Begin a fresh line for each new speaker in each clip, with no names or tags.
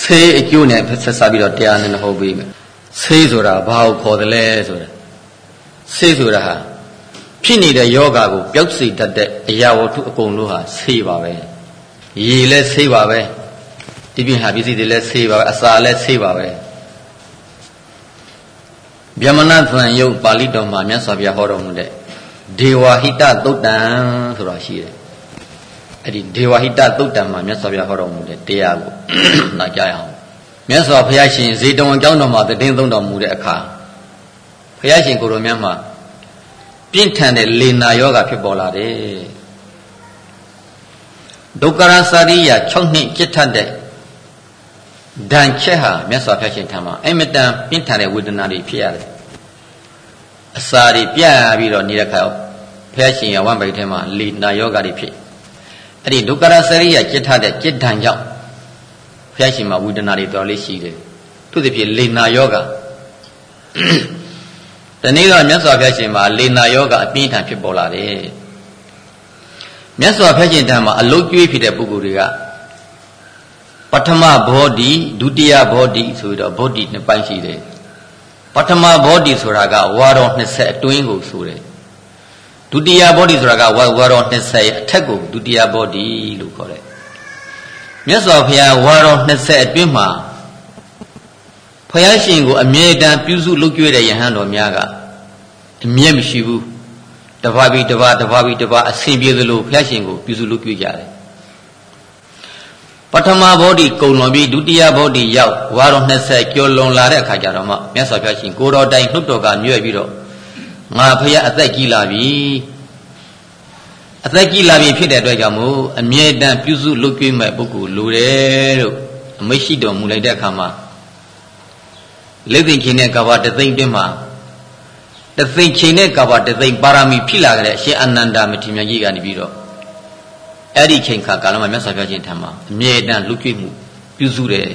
ဆေးအကျိုးနဲ့ဆက်စားပြီးတော့တရားနဲ့ဟောပေးမယ်ဆေးဆိုတာဘာကိုခေါ်တယ်လဲဆိုတာဆေးဆိုတာဟာဖြစ်နေတဲ့ယောဂါကိုပျောက်စေတတ်တဲ့အရာဝတ္ထုအကုန်လုံးဟာဆေးပါပဲရေလည်းဆေးပါပဲဒီပြင်ဟာပစ္စည်းတွေလည်းဆေးပါပဲအစာလည်းဆေးပါပဲဗျမနသံယုတ်ပါဠိတော်မှာမြတ်စွာဘုရားဟောတော်မူတဲ့ဒေဝဟိတသုတ်တံဆိုတာရှိတယ် အဲ့ဒီဒေဝဟိတသုတ်တံမှာမြတ်စွာဘုရားဟောတော်မူတဲ့တရားကိုနားကြရအောင်မြတ်စွာဘုရားရှင်ဇေတဝန်ကျောင်းတော်မှာတည်င်းသုံးတော်မူတဲ့အခါဘုရားရှင်ကိုယ်တော်မြတ်မှာပြင်းထန်တဲ့လေနာယောဂဖြစ်ပေါ်လာတယ်ဒုက္ခရစာရိယ6နှစ်จิตထက်တဲ့ဒဏ်ချက်ဟာမြတ်စွာဘုရားရှင်ထံမှာအမတန်ပြင်းထန်တဲ့ဝေဒနာတွေဖြစ်ရတယ်အစာတွေပြတ်ပြီးတော့နေတဲ့ခါဘုရားရှင်ရဝမ်းပိုက်ထဲမှာလေနာယောဂတွေဖြစ် အဲ့ဒီဒုက္ခရစာရိယจิตထတဲ့จิตဒဏ်ကြောင့်ဘုရားရှင်မှာဝေဒနာတွေတော်လေးရှိတယ်သူသဖြင့်လေနာယောဂဒီနေ့တော့မြတ်စွာဘုရားရှင်မှာလေနာယောဂအပြင်းထန်ဖြစ်ပေါ်လာတယ်မြတ်စွာဘုရားရှင်ထံမှာအလုတ်ကျွေးဖြစ်တဲ့ပုဂ္ဂိုလ်တွေကပထမဘောဓိဒုတိယဘောဓိဆိုတော့ဘောဓိနှစ်ပိုင်းရှိတယ်ပထမဘောဓိဆိုတာကဝါတော်20အတွင်းကိုဆိုတယ် ဒုတိယဘောဓိဆိုတာကဝါတော်20အထက်ကိုဒုတိယဘောဓိလို့ခေါ်တယ်မြတ်စွာဘုရားဝါတော်20အတွင်းမှာဘုရားရှင်ကိုအမြဲတမ်းပြုစုလုပ်ကြွတဲ့ယဟန်တော်များကအမြဲမရှိဘူးတပါးပြီးတပါးတပါးပြီးတပါးအစဉ်ပြေသလိုဘုရားရှင်ကိုပြုစုလုပ်ကြွကြတယ်ပထမဘောဓိကုံလွန်ပြီးဒုတိယဘောဓိရောက်ဝါတော်20ကျော်လွန်လာတဲ့အခါကျတော့မှမြတ်စွာဘုရားရှင်ကိုတော်တိုင်နှုတ်တော်ကညွှဲပြီးတော့ ငါဖရာအသက်ကြီးလာပြီအသက်ကြီးလာပြီဖြစ်တဲ့အတွက်ကြောင့်မို့အမြဲတမ်းပြုစုလုပ်ကြွမဲ့ပုဂ္ဂိုလ်လိုတယ်လို့အမိတ်ရှိတော်မူလိုက်တဲ့အခါမှာလက်သိချင်းတဲ့ကဘာတသိမ့်တွင်းမှာတသိမ့်ချင်းတဲ့ကဘာတသိမ့်ပါရမီဖြစ်လာကြတဲ့အရှင်အနန္ဒမထေရကြီးကနေပြီးတော့အဲ့ဒီချိန်ခါကာလမှာမြတ်စွာဘုရားရှင်ထံမှာအမြဲတမ်းလူကြွမှုပြုစုတယ်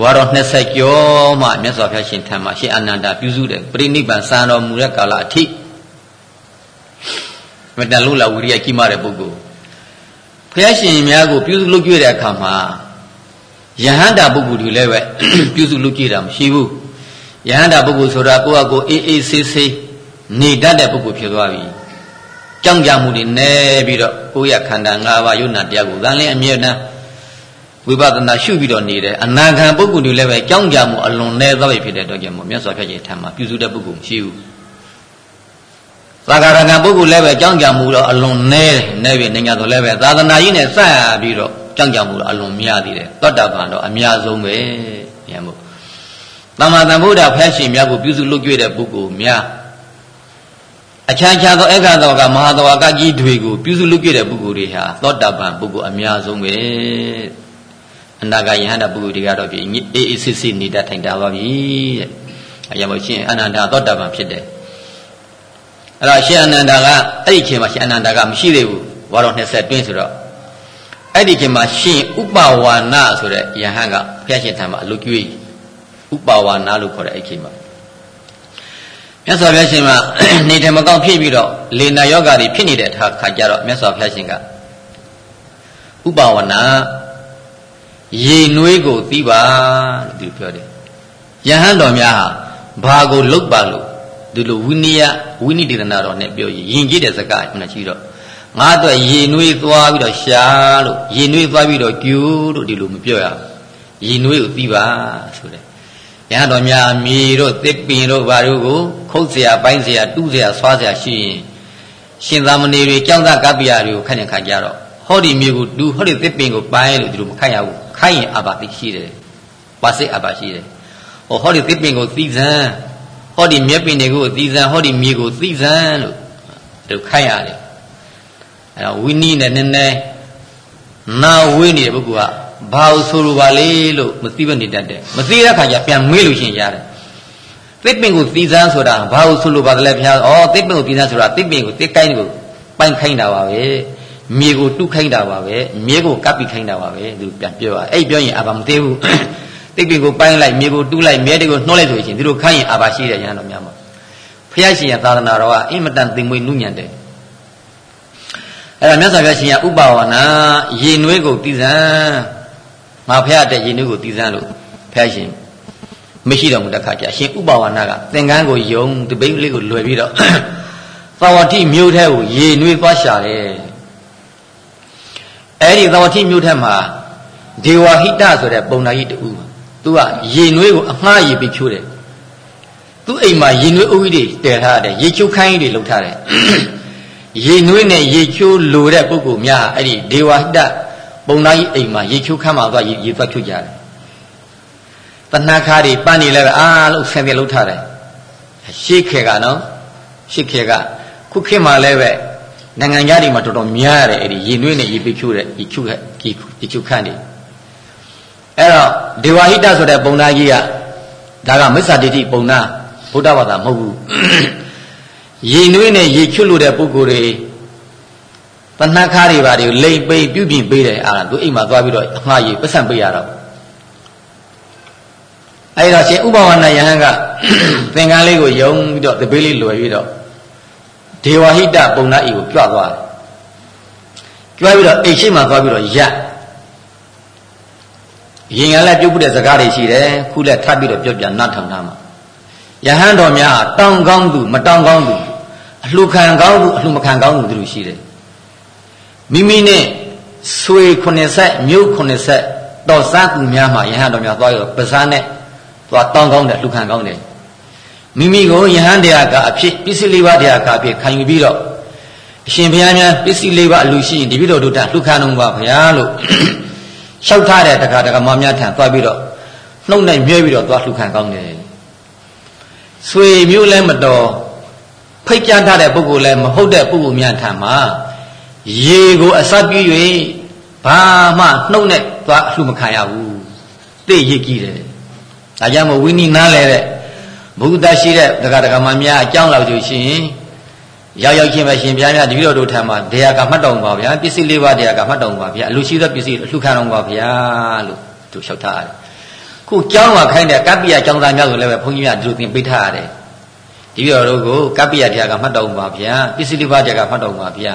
ဝါတော်20ကျော်မှမြတ်စွာဘုရားရှင်ထံမှာရှင်အနန္ဒပြုစုတယ်ပြိဋိဘံစံတော်မူတဲ့ကာလအထိမတန်လို့လာဝိရိယကြီးမားတဲ့ပုဂ္ဂိုလ်ဘုရားရှင်များကိုပြုစုလုပ်ကြွတဲ့အခါမှာယဟန္တာပုဂ္ဂိုလ်တွေလည်းပဲပြုစုလုပ်ကြည့်တာမရှိဘူးယဟန္တာပုဂ္ဂိုလ်ဆိုတာကိုယ့်အကိုအေးအေးဆေးဆေးနေတတ်တဲ့ပုဂ္ဂိုလ်ဖြစ်သွားပြီကြောင်းကြမှုတွေနဲပြီးတော့ကိုယ့်ရခန္ဓာ၅ပါးယုံနာတရားကိုသံလင်းအမြဲတမ်း ဝိပဿနာရှုပြီးတော့နေတယ်အနာဂံပုဂ္ဂိုလ်တွေလည်းပဲကြောင်းကြမှုအလွန်နဲသွားပြီဖြစ်တဲ့အတွက်ကြောင့်မြတ်စွာဘုရားရှင်ထံမှာပြုစုတဲ့ပုဂ္ဂိုလ်မရှိဘူးသာဂရကံပုဂ္ဂိုလ်လည်းပဲကြောင်းကြမှုတော့အလွန်နဲတယ်နဲပြီနေညာတော့လည်းပဲသာသနာကြီးနဲ့စပြီးတော့ကြောင်းကြမှုတော့အလွန်များသေးတယ်သောတာပန်တော့အများဆုံးပဲဉာဏ်မို့သမ္မာသမ္ဗုဒ္ဓဖက်ရှင်များကိုပြုစုလုပ်ကြွတဲ့ပုဂ္ဂိုလ်များအခြားခြားသောဧကသောကမဟာသောကကြီးတွေကိုပြုစုလုပ်ကြတဲ့ပုဂ္ဂိုလ်တွေဟာသောတာပန်ပုဂ္ဂိုလ်အများဆုံးပဲ အနာဂယဟန္တာပုဂ္ဂိုလ်တွေကတော့ပြအေးအေးစစ်စစ်နေတတ်ထိုင်တာပါပြီတဲ့အရာမို့ရှင်အနန္တာသောတာပန်ဖြစ်တယ်အဲ့တော့ရှင်အနန္တာကအဲ့ဒီအချိန်မှာရှင်အနန္တာကမရှိသေးဘူးဘာတော့20တွင်းဆိုတော့အဲ့ဒီချိန်မှာရှင်ဥပဝါနာဆိုတဲ့ယဟန်ကဘုရားရှင်ထံမှာအလုကျွေးဥပဝါနာလို့ခေါ်တဲ့အဲ့ဒီချိန်မှာမြတ်စွာဘုရားရှင်ကနေတယ်မကောင်းဖြစ်ပြီးတော့လေနာယောဂါတွေဖြစ်နေတဲ့အခါကျတော့မြတ်စွာဘုရားရှင်ကဥပဝနာ ရေနွေးကိုသိပါလို့သူပြောတယ်ယဟန်တော်များဟာဘာကိုလုတ်ပါလို့ဒီလိုဝိနည်းဝိနိဒေသနာတော်နဲ့ပြောရင်ယဉ်ကျေးတဲ့စကားခုနရှိတော့ငါအတွက်ရေနွေးသွားပြီးတော့ရှာလို့ရေနွေးသွားပြီးတော့ကျူးလို့ဒီလိုမပြောရဘူးရေနွေးကိုသိပါဆိုတယ်ရဟန်းတော်များမြေတို့တစ်ပင်တို့ဘာတို့ကိုခုတ်เสียပိုင်းเสียတူးเสียဆွားเสียရှိရင်ရှင်သာမဏေတွေကြောင်းသားကပ္ပိယတွေကိုခန့်နေခါကြတော့ဟောဒီမြေကိုတူဟောဒီတစ်ပင်ကိုပိုင်းလို့ဒီလိုမခန့်ရဘူး ခိုင်းရင်အဘာတိရှိတယ်ပါစိတ်အဘာရှိတယ်ဟောဟောဒီတစ်ပင်ကိုသီးစံဟောဒီမြက်ပင်တွေကိုသီးစံဟောဒီမြေကိုသီးစံလို့ဒီခိုင်းရတယ်အဲတော့ဝိနည်းနဲ့နည်းနည်းနာဝေးနေတဲ့ပုဂ္ဂိုလ်ကဘာလို့ဆိုလိုပါလေလို့မသိဘဲနေတတ်တယ်မသိတဲ့ခါကျပြန်မေးလို့ရှိရင်ရတယ်သစ်ပင်ကိုသီးစမ်းဆိုတာဘာလို့ဆိုလိုပါသလဲဘုရားဩသစ်ပင်ကိုသီးစမ်းဆိုတာသစ်ပင်ကိုသစ်ကိုင်းကိုပိုင်ခိုင်းတာပါပဲ မြေကိုတုခိုင်းတာပါပဲမြေကိုကပ်ပြီးခိုင်းတာပါပဲသူပြန်ပြောအဲ့ပြောရင်အာဘာမသိဘူးသစ်ပင်ကိုပိုင်းလိုက်မြေကိုတူးလိုက်မြဲတွေကိုနှောလိုက်ဆိုရင်သူတို့ခိုင်းရင်အာဘာရှိတယ်ညာတော်များမှာဘုရားရှင်ရဲ့သာသနာတော်ကအင်မတန်သင်မွေနုညံ့တယ်အဲ့ဒါမြတ်စွာဘုရားရှင်ကဥပဝနာရေနွေးကိုတည်စံငါဖះတဲ့ရင်နွေးကိုတည်စမ်းလို့ဖះရှင်မရှိတော်မူတဲ့ခါကျရှင်ဥပဝါနာကသင်္ကန်းကိုယုံတပိတ်လေးကိုလွယ်ပြီးတော့သဝတိမြို့ထဲကိုရေနွေးသွားရှာတယ် အဲ့ဒီသဝတိမြို့ထဲမှာဒေဝဟိတဆိုတဲ့ပုံနာကြီးတူသူကရေနွေးကိုအငှားရေပြီးဖြိုးတယ်သူ့အိမ်မှာရေနွေးအုပ်ကြီးတွေတည်ထားတယ်ရေချိုးခိုင်းကြီးတွေလုပ်ထားတယ်ရေနွေးနဲ့ရေချိုးလိုတဲ့ပုဂ္ဂိုလ်များအဲ့ဒီဒေဝဟိတပုံနာကြီးအိမ်မှာရေချိုးခမ်းမှာသွားရေရေသွားဖြိုးကြတယ်တဏှာခါတွေပန်းနေလဲအားလို့ဆင်ပြလုပ်ထားတယ်ရှေးခေကနော်ရှေးခေကခုခေတ်မှာလည်းပဲ နိုင်ငံသားတွေမှာတော်တော်များရတယ်အဲ့ဒီရေနွေးနဲ့ရေပိဖြိုးတဲ့ရေချုပ်ရေချုပ်ခန့်နေအဲ့တော့ဒေဝဟိတဆိုတဲ့ပုံနာကြီးကဒါကမစ္ဆာဒိဋ္ဌိပုံနာဗုဒ္ဓဘာသာမဟုတ်ဘူးရေနွေးနဲ့ရေချွတ်လို့တဲ့ပုဂ္ဂိုလ်တွေတဏှာခါတွေပါတွေလိမ့်ပိပြုပြင်ပေးတယ်အာသူအိမ်မှာသွားပြီးတော့အငှားရေပတ်စံပေးရတော့အဲ့တော့ရှင်ဥပဝန္နယဟန်ကသင်္ကန်းလေးကိုယုံပြီးတော့တပေးလေးလွယ်ပြီးတော့ ဒေဝဟိတပုံနာဤကိုကြွသွားတယ်ကြွပြီးတော့အိတ်ရှိမှသွားပြီးတော့ရက်ရင်ကလည်းပြုတ်ပုတဲ့စကားတွေရှိတယ်ခုလည်းထပ်ပြီးတော့ပြောပြနတ်ထောင်ထားမှာယဟန်တော်များတောင်းကောင်းသူမတောင်းကောင်းသူအလှခံကောင်းသူအလှမခံကောင်းသူတို့ရှိတယ်မိမိနဲ့ဆွေ90မြို့90တော်စားသူများမှာယဟန်တော်များသွားရောပဇာနဲ့သွားတောင်းကောင်းတယ်လှခံကောင်းတယ် မိမိကိုယဟန်တရားကအဖြစ်ပစ္စည်းလေးပါးတရားကအဖြစ်ခံယူပြီးတော့အရှင်ဘုရားများပစ္စည်းလေးပါးအလူရှိရင်ဒီပြတော်တို့တလှခံတော်ပါဘုရားလို့လျှောက်ထားတဲ့တခါတခါမများထံသွားပြီးတော့နှုတ်နဲ့မြဲပြီးတော့သွားလှခံကောင်းတယ်ဆွေမျိုးလည်းမတော်ဖိတ်ကြားထားတဲ့ပုဂ္ဂိုလ်လည်းမဟုတ်တဲ့ပုဂ္ဂိုလ်များထံမှာရေကိုအစပြု၍ဘာမှနှုတ်နဲ့သွားအလှမခံရဘူးသိရကြည့်တယ်ဒါကြောင့်မို့ဝိနည်းနားလဲတဲ့ ဘုဒ္ဓရှိတဲ့ဒကာဒကာမများအကြောင်းလောက်ကြရှင်ရောက်ရောက်ချင်းပဲရှင်ဘုရားများတပည့်တော်တို့ထံမှာတရားကမှတ်တော်ပါဗျာပစ္စည်းလေးပါးတရားကမှတ်တော်ပါဗျာအလူရှိသောပစ္စည်းအလှခံတော်ပါဗျာလို့သူလျှောက်ထားတယ်ခုကျောင်းမှာခိုင်းတဲ့ကပ္ပိယကျောင်းသားများဆိုလည်းပဲဘုန်းကြီးများဒီလိုသင်ပေးထားရတယ်တပည့်တော်တို့ကိုကပ္ပိယတရားကမှတ်တော်ပါဗျာပစ္စည်းလေးပါးတရားကမှတ်တော်ပါဗျာ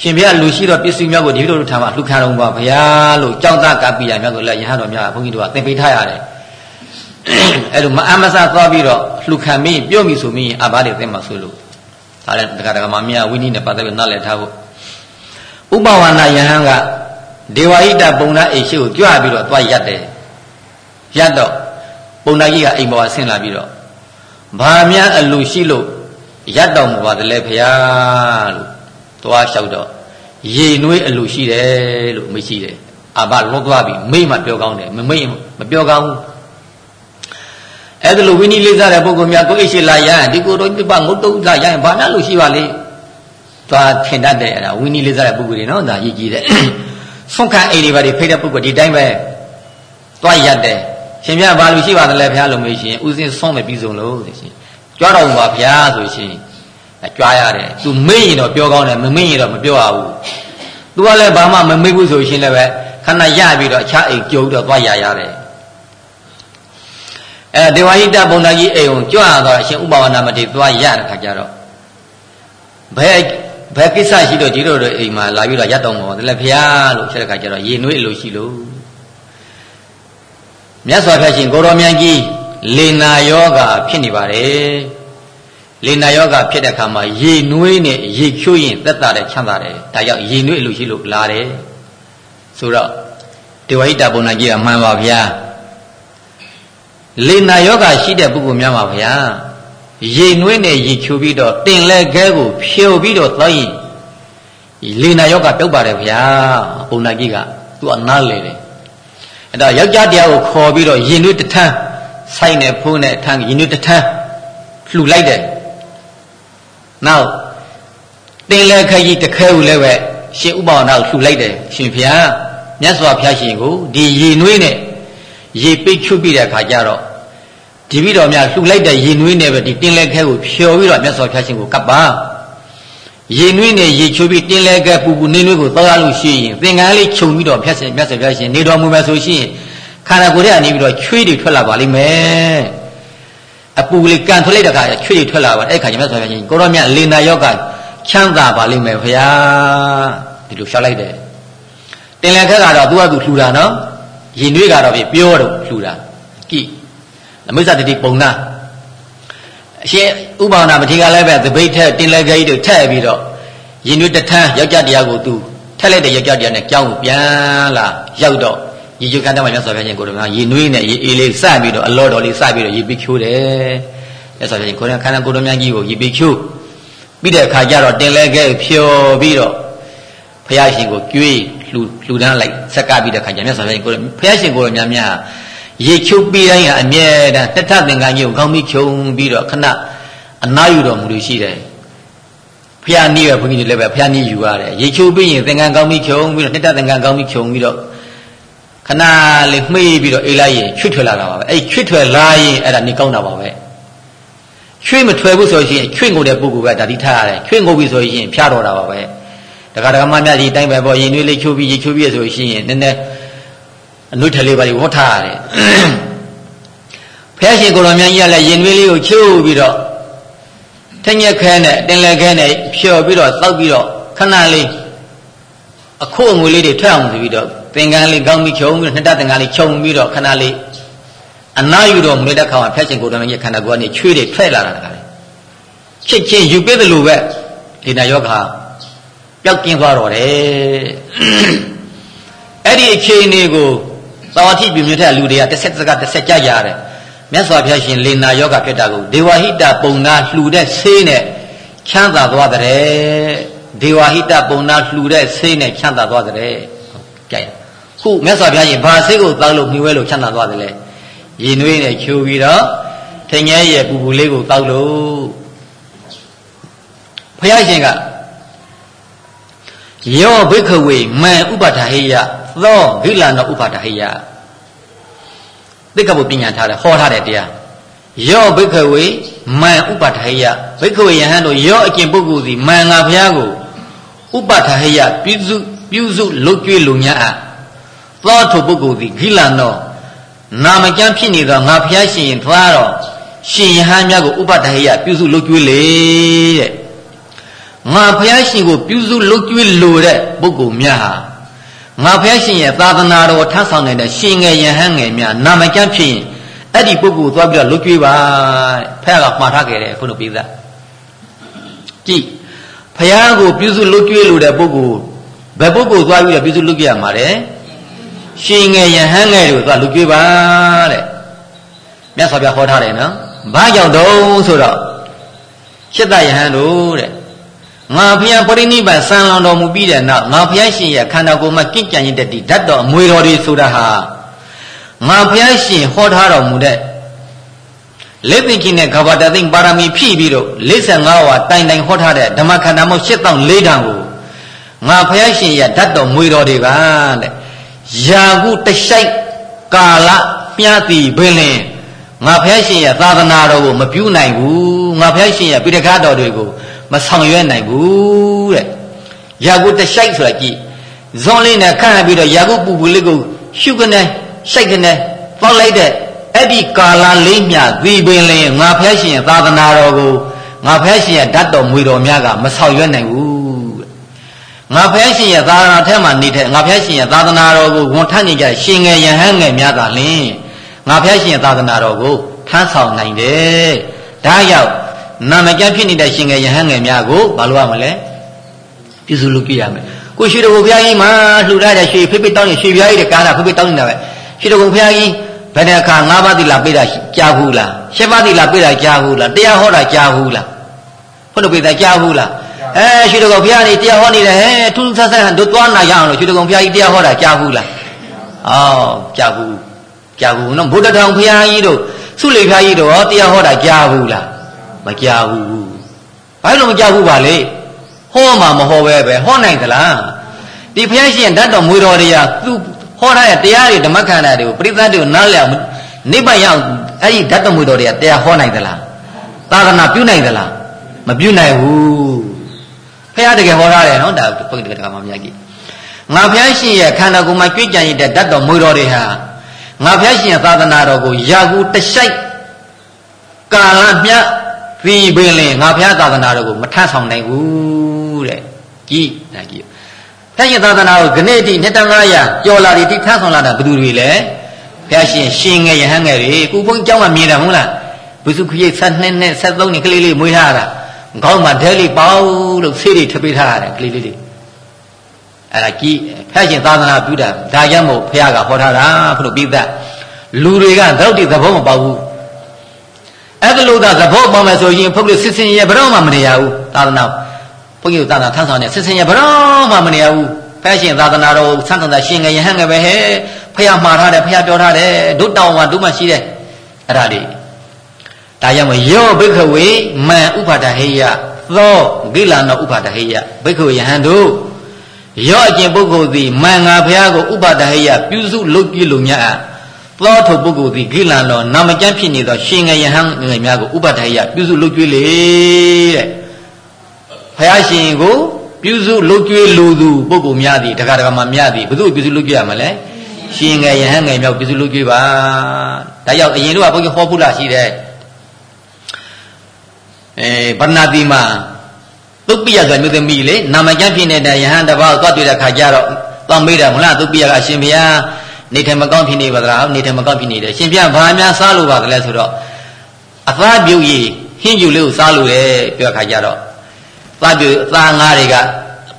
ရှင်ဘုရားလူရှိသောပစ္စည်းများကိုတပည့်တော်တို့ထံမှာလှခံတော်ပါဗျာလို့ကျောင်းသားကပ္ပိယများဆိုလည်းယဟန်တော်များဘုန်းကြီးတို့ကသင်ပေးထားရတယ် အဲ့လိုမအမဆသွားပြီးတော့လှခံမင်းပြောမိဆိုမင်းအာဘာတွေသိမှဆိုလို့ဒါလည်းတက္ကရာမမြဝိနည်းနဲ့ပတ်သက်ပြီးနားလည်ထားဖို့ဥပဝန္နယဟန်ကဒေဝဟိတပုံနာအိရှိကိုကြွပြီးတော့သွားရက်တယ်ရက်တော့ပုံနာကြီးကအိမ်ပေါ်ဆင်းလာပြီးတော့ဘာများအလူရှိလို့ရက်တော်မူပါတယ်လေဖရာလို့သွားလျှောက်တော့ရေနွေးအလူရှိတယ်လို့မရှိတယ်အာဘလွတ်သွားပြီမိမပြောကောင်းတယ်မမိမပြောကောင်းဘူး အဲ့ဒါလိုဝိနည်းလေးစားတဲ့ပုဂ္ဂိုလ်များကိုအိရှိလာရရင်ဒီကိုယ်တော်ဒီပငုတ်တုံးလာရရင်ဘာနာလို့ရှိပါလိမ့်သွားထင်တတ်တယ်အဲ့ဒါဝိနည်းလေးစားတဲ့ပုဂ္ဂိုလ်တွေနော်ဒါရည်ကြည်တဲ့ဆွန့်ခံအိမ်တွေပါတွေဖိတဲ့ပုဂ္ဂိုလ်ဒီတိုင်းပဲသွားရက်တယ်ရှင်ပြဘာလို့ရှိပါသလဲဘုရားလို့မေးရှင်ဥစဉ်ဆုံးမပြီးဆုံးလို့ရှင်ကြွားတော်ပါဘုရားဆိုရှင်ကြွားရတယ်သူမေ့ရင်တော့ပြောကောင်းတယ်မမေ့ရင်တော့မပြောရဘူးသူကလည်းဘာမှမမေ့ဘူးဆိုရှင်လည်းပဲခဏရပြီးတော့အခြားအိမ်ကြုံတော့သွားရရတယ် အဲဒေဝဟိတဘုံသားကြီးအိမ်ကိုကြွတော့အရှင်ဥပဝနာမတိသွားရတဲ့ခါကျတော့ဘယ်ဘယ်ကိစ္စရှိတော့ဒီလိုတော့အိမ်မှာလာပြီးတော့ရတ်တော်မှာတယ်လေဖျားလို့ဖြစ်တဲ့ခါကျတော့ရေနွေးလို့ရှိလို့မြတ်စွာဘုရားရှင်ကိုရောမြတ်ကြီးလေနာယောဂဖြစ်နေပါတယ်လေနာယောဂဖြစ်တဲ့အခါမှာရေနွေးနဲ့ရေချိုးရင်သက်သာတယ်ချမ်းသာတယ်ဒါကြောင့်ရေနွေးလို့ရှိလို့လာတယ်ဆိုတော့ဒေဝဟိတဘုံသားကြီးကမှန်ပါဗျာ လေနာယောဂရှိတဲ့ပုဂ္ဂိုလ်များပါဗျာရေနွေးနဲ့ရေချိုပြီးတော့တင်လဲခဲကိုဖြိုပြီးတော့သွားရင်လေနာယောဂတုတ်ပါတယ်ဗျာဘုံနာကြီးကသူကနားလေတယ်အဲ့တော့ယောက်ျားတရားကိုခေါ်ပြီးတော့ရေနွေးတထမ်းဆိုင်နဲ့ဖုံးနဲ့ထမ်းရေနွေးတထမ်းလှူလိုက်တယ်နောက်တင်လဲခဲကြီးတခဲကိုလည်းပဲရှင်ဥပဝန္ဒကိုလှူလိုက်တယ်ရှင်ဖျားမြတ်စွာဘုရားရှင်ကိုဒီရေနွေးနဲ့ ရေပိတ်ချွတ်ပြီးတဲ့အခါကျတော့ဒီပြီးတော်များလှူလိုက်တဲ့ရေနွေးနဲ့ပဲဒီတင်းလဲခဲကိုဖြော်ပြီးတော့မြတ်စွာဘုရားရှင်ကိုကပ်ပါရေနွေးနဲ့ရေချိုးပြီးတင်းလဲခဲပူပူနင်းနွေးကိုသောရလို့ရှိရင်သင်္ကန်းလေးခြုံပြီးတော့ဖြတ်စင်မြတ်စွာဘုရားရှင်နေတော်မူမယ်ဆိုရှင်ခန္ဓာကိုယ်ထဲကနေပြီးတော့ချွေးတွေထွက်လာပါလိမ့်မယ်အပူလေးကန်ထွက်လိုက်တဲ့အခါချွေးတွေထွက်လာပါအဲ့ခါကျမြတ်စွာဘုရားရှင်ကိုရောမြတ်လေနာယောဂချမ်းသာပါလိမ့်မယ်ဘုရားဒီလိုရှောက်လိုက်တယ်တင်လဲခဲကတော့သူကသူလှူတာနော် ရင်တွေးကတော့ပြပြောတော့လှူတာကိနမိတ်သတတိပုံနာအရှင်ဥပဝနာမထေရကလည်းပဲသပိတ်ထက်တင်လဲကြီးတို့ထက်ပြီးတော့ရင်တွေးတထန်းယောက်ျားတရားကိုသူထက်လိုက်တဲ့ယောက်ျားတရားနဲ့ကြောင်းကိုပြန်လာရောက်တော့ရေကျွကန်းတမမြတ်စွာဘုရားရှင်ကိုယ်တော်ကရေနွေးနဲ့ရေအေးလေးစပြီးတော့အလောတော်လေးစပြီးတော့ရေပိချိုးတယ်မြတ်စွာဘုရားရှင်ကိုယ်တော်ခန္ဓာကိုယ်တော်များကြီးကိုရေပိချိုးပြီးတဲ့အခါကျတော့တင်လဲခဲ့ဖြော်ပြီးတော့ ဘုရားရှင်ကိုကြွေးလှူလှူဒန်းလိုက်ဆက်ကပြီးတဲ့အခါကျမြတ်စွာဘုရားရှင်ကိုယ်တော်ဘုရားရှင်ကိုယ်တော်များများရေချုပ်ပြီးတိုင်းဟာအမြဲတမ်းတထသင်္ကန်းကြီးကိုကောင်းပြီးခြုံပြီးတော့ခဏအနားယူတော်မူလို့ရှိတယ်ဖျားနီးရဘုန်းကြီးတွေလည်းပဲဖျားနီးယူရတယ်ရေချိုးပြီးရင်သင်္ကန်းကောင်းပြီးခြုံပြီးတော့နှစ်တသင်္ကန်းကောင်းပြီးခြုံပြီးတော့ခဏလေးမှေးပြီးတော့အေးလိုက်ရင်ချွတ်ထွက်လာတာပါပဲအဲ့ချွတ်ထွက်လာရင်အဲ့ဒါနေကောင်းတာပါပဲချွေးမထွက်ဘူးဆိုရင်ချွေးငုံတဲ့ပုဂ္ဂိုလ်ကဒါတိထားရတယ်ချွေးငုံပြီဆိုရင်ဖျားတော်တာပါပဲ တခါတခါမှမြတ်ကြီးတိုင်းပဲပေါ့ရင်နွေးလေးချိုးပြီးရေချိုးပြီးဆိုရင်နည်းနည်းအနုထလေးပါလေးဝတ်ထားရတယ်ဖះရှင်ကိုတော်မြတ်ကြီးကလည်းရင်နွေးလေးကိုချိုးပြီးတော့ထညက်ခဲနဲ့တင်လက်ခဲနဲ့ဖြော်ပြီးတော့တောက်ပြီးတော့ခဏလေးအခုအငွေလေးတွေထွက်အောင်ဆိုပြီးတော့သင်္ကန်းလေးကောင်းပြီးခြုံပြီးတော့နှစ်တသင်္ကန်းလေးခြုံပြီးတော့ခဏလေးအနာယူတော်မူတဲ့ခါမှာဖျက်ရှင်ကိုယ်တော်ရဲ့ခန္ဓာကိုယ်ကနေချွေးတွေထွက်လာတာတခါလေချစ်ချင်းယူပေးတယ်လို့ပဲဒီနာယောဂါ ပျောက်ကင်းသွားတော့တယ်အဲ့ဒီအခြေအနေကိုသာဝတိပြမြတ်တဲ့လူတွေကတစ်ဆက်စကားတစ်ဆက်ကြကြရတယ်မြတ်စွာဘုရားရှင်လေနာယောဂဖြစ်တာကိုဒေဝဟိတပုံနာလှူတဲ့ဆေးနဲ့ချမ်းသာသွားတဲ့ဒေဝဟိတပုံနာလှူတဲ့ဆေးနဲ့ချမ်းသာသွားတဲ့ကြိုက်ခုမြတ်စွာဘုရားရှင်ဘာဆေးကိုတောက်လို့မြှဝဲလို့ချမ်းသာသွားတယ်လဲရင်နွေးနဲ့ချိုးပြီးတော့ထင်ငယ်ရဲ့ပူပူလေးကိုတောက်လို့ဘုရားရှင်က ယောဘိခဝေမံဥပဒဟိယသောဂိလနောဥပဒဟိယသိက္ခာပုပညာထားတယ်ဟောထားတယ်တရားယောဘိခဝေမံဥပဒဟိယဘိခဝေယဟန်တို့ယောအကျင့်ပုဂ္ဂိုလ်စီမံငါဘုရားကိုဥပဒဟိယပြုစုပြုစုလုတ်ကျွေးလုံညာအသောထိုပုဂ္ဂိုလ်စီဂိလနောနာမကျမ်းဖြစ်နေသောငါဘုရားရှင်သွားတော့ရှင်ယဟန်များကိုဥပဒဟိယပြုစုလုတ်ကျွေးလေတဲ့ ငါဘုရားရှင်ကိုပြုစုလုတ်ကျွေးလိုတဲ့ပုဂ္ဂိုလ်များဟာငါဖះရှင်ရဲ့သာသနာတော်ထမ်းဆောင်နေတဲ့ရှင်ငယ်ယဟန်ငယ်များနာမကျမ်းဖြစ်ရင်အဲ့ဒီပုဂ္ဂိုလ်သွားပြီးတော့လွတ်ကျွေးပါဖះကမှားထားခဲ့တယ်ခုလိုပြည်သားကြည့်ဖះကိုပြုစုလွတ်ကျွေးလို့တဲ့ပုဂ္ဂိုလ်ဘယ်ပုဂ္ဂိုလ်သွားပြီးတော့ပြုစုလွတ်ကြရမှာလဲရှင်ငယ်ယဟန်ငယ်တို့သွားလွတ်ကျွေးပါတဲ့မြတ်စွာဘုရားဟောထားတယ်နော်ဘာကြောင့်တုံးဆိုတော့ရှစ်တယဟန်တို့တဲ့ ငါဘုရားပရိနိဗ္ဗာန်စံလောင်တော်မူပြီးတဲ့နောက်ငါဘုရားရှင်ရဲ့ခန္ဓာကိုယ်မှာကင့်ကြံရတဲ့ဒီဓာတ်တော်အမွေတော်တွေဆိုတာဟာငါဘုရားရှင်ဟောထားတော်မူတဲ့လက်သင်္ကိနဲ့ခဘာတသိမ့်ပါရမီဖြည့်ပြီးတော့55ဝါတိုင်တိုင်ဟောထားတဲ့ဓမ္မခန္ဓာမို့7400တန်ကိုငါဘုရားရှင်ရဲ့ဓာတ်တော်မွေတော်တွေပါတဲ့ယာကုတရှိုက်ကာလပြားတီဘင်းလင်ငါဘုရားရှင်ရဲ့သာသနာတော်ကိုမပြုနိုင်ဘူးငါဘုရားရှင်ရဲ့ပိဋကတော်တွေကို မဆောင်ရွက်နိုင်ဘူးတဲ့ယာကုတရှိုက်ဆိုတာကြည့်ဇွန်လေးနဲ့ခန့်ပြီးတော့ယာကုပူပူလေးကိုရှုကနေရှိုက်ကနေပေါက်လိုက်တဲ့အဲ့ဒီကာလလေးမြသီပင်လင်ငါဖျက်ရှင်သာသနာတော်ကိုငါဖျက်ရှင်ရဲ့ဓာတ်တော်မွေတော်များကမဆောင်ရွက်နိုင်ဘူးငါဖျက်ရှင်ရဲ့သာသနာထဲမှာနေတဲ့ငါဖျက်ရှင်ရဲ့သာသနာတော်ကိုဝန်ထမ်းနေကြရှင်ငယ်ယဟန်ငယ်များသာလင်ငါဖျက်ရှင်ရဲ့သာသနာတော်ကိုထမ်းဆောင်နိုင်တယ်ဒါရောက် နာမကျဖြစ်နေတဲ့ရှင်ငယ်ယဟန်ငယ်များကိုဘာလို့ရမလဲပြုစုလုပ်ကြည့်ရမယ်ကိုရှိတော်ဘုရားကြီးမှာလှူထားတဲ့ရွှေဖိဖိတောင်းနေရွှေပြားကြီးတဲ့ကားတာဖိဖိတောင်းနေတာပဲရှိတော်ဘုရားကြီးဘယ်နှခါ၅ပါးသီလပေးတာကြားဘူးလား၈ပါးသီလပေးတာကြားဘူးလားတရားဟောတာကြားဘူးလားဘုန်းတော်ပေးတာကြားဘူးလားအဲရှိတော်ဘုရားကြီးတရားဟောနေတယ်ဟဲ့ထူးထူးဆန်းဆန်းတို့သွားနာရအောင်လို့ရှိတော်ဘုရားကြီးတရားဟောတာကြားဘူးလားအော်ကြားဘူးကြားဘူးနော်ဗုဒ္ဓထောင်ဘုရားကြီးတို့သုလိဘုရားကြီးတို့ရောတရားဟောတာကြားဘူးလား မကြောက်ဘူးဘာလို့မကြောက်ဘူးပါလေဟောမှာမဟောပဲပဲဟောနိုင်သလားဒီဘုရားရှင်ဓာတ်တော်မွေတော်တွေကသူဟောထားတဲ့တရားတွေဓမ္မခန္ဓာတွေကိုပရိသတ်တွေကိုနားလည်အောင်နိဗ္ဗာန်ရောက်အဲ့ဒီဓာတ်တော်မွေတော်တွေကတရားဟောနိုင်သလားသာသနာပြုနိုင်သလားမပြုနိုင်ဘူးဘုရားတကယ်ဟောထားတယ်နော်ဒါပုဂ္ဂိုလ်တကယ်မှမရကြီးငါဘုရားရှင်ရဲ့ခန္ဓာကိုယ်မှာကြွကြံရတဲ့ဓာတ်တော်မွေတော်တွေဟာငါဘုရားရှင်ရဲ့သာသနာတော်ကိုယာကူတရှိုက်ကာလမြတ် ဖီပင်လင်ငါဘုရားသာသနာတော်ကိုမထဆောင်နိုင်ဘူးတဲ့ကြည်နာကြည်။တက်ရသာသနာကိုဂနေ့တိနှစ်တန်900ကျော်လာတိထဆောင်လာတာဘယ်သူတွေလဲ။ဘုရားရှင်ရှင်ငယ်ယဟန်ငယ်တွေကုဘုံကျောင်းမှာမြင်တယ်မဟုတ်လား။ဘုစုခရိတ်7နှစ်နဲ့73နှစ်ကလေးလေးမွေးထားတာ။ခေါင်းမှာဒဲလေးပေါက်လို့ဆေးတွေထပေးထားရတယ်ကလေးလေးတွေ။အဲ့ဒါကြည်ဘုရားရှင်သာသနာပြုတာဒါကြောင့်မို့ဘုရားကဟောထားတာဖလို့ပြီးသက်လူတွေကသောက်တိသဘောမပေါဘူး။ အဲ့ဒါလို့သာသဘောပေါမယ်ဆိုရင်ဖုတ်လို့စစ်စင်ရဲ့ဘယ်တော့မှမနေရဘူးသာသနာဘုန်းကြီးသာသနာထမ်းဆောင်တဲ့စစ်စင်ရဲ့ဘယ်တော့မှမနေရဘူးဖျားရှင်သာသနာတော်ဆန်းတော်ရှင်ငယ်ယဟန်ငယ်ပဲဟဲ့ဖျားမှားထားတယ်ဖျားပြောထားတယ်ဒုတောင်းမှာဒုမှရှိတယ်အဲ့ဒါတွေဒါကြောင့်မယောဘိခဝေမံဥပါဒဟေယသောဂိလနောဥပါဒဟေယဘိခဝေယဟန်တို့ယောအကျင့်ပုဂ္ဂိုလ်သည်မံငါဘုရားကိုဥပါဒဟေယပြုစုလုပ်ပြလို့ညအ သောထုပုဂ္ဂိုလ်သည်ဂိလန်တော်နာမကျမ်းဖြစ်နေသောရှင်ငယ်ယဟန်ငယ်များကိုဥပါဒဟေယပြုစုလုပ်ကြွေးလေတဲ့ဘုရားရှင်ကိုပြုစုလုပ်ကြွေးလိုသူပုဂ္ဂိုလ်များသည်တခါတခါမှများသည်ဘယ်သူပြုစုလုပ်ကြွေးရမလဲရှင်ငယ်ယဟန်ငယ်များပြုစုလုပ်ကြွေးပါဒါကြောင့်အရင်တော့ဘုန်းကြီးဟောဖူးလာရှိတယ်အဲဗဏ္ဏတိမှာသုတ်ပိယဆိုမျိုးသမီးလေနာမကျမ်းဖြစ်နေတဲ့ယဟန်တစ်ပါးကိုသွားတွေ့တဲ့ခါကျတော့သွားမေးတယ်မလားသုတ်ပိယကအရှင်ဘုရား နေထိုင်မကောင်းဖြစ်နေပါသလားနေထိုင်မကောင်းဖြစ်နေတယ်ရှင်ဘုရားဘာများစားလို့ပါသလဲဆိုတော့အသားပြုတ်ရည်ဟင်းကျူလေးကိုစားလို့တယ်ပြောခါကျတော့သားပြုတ်အသားငါးတွေက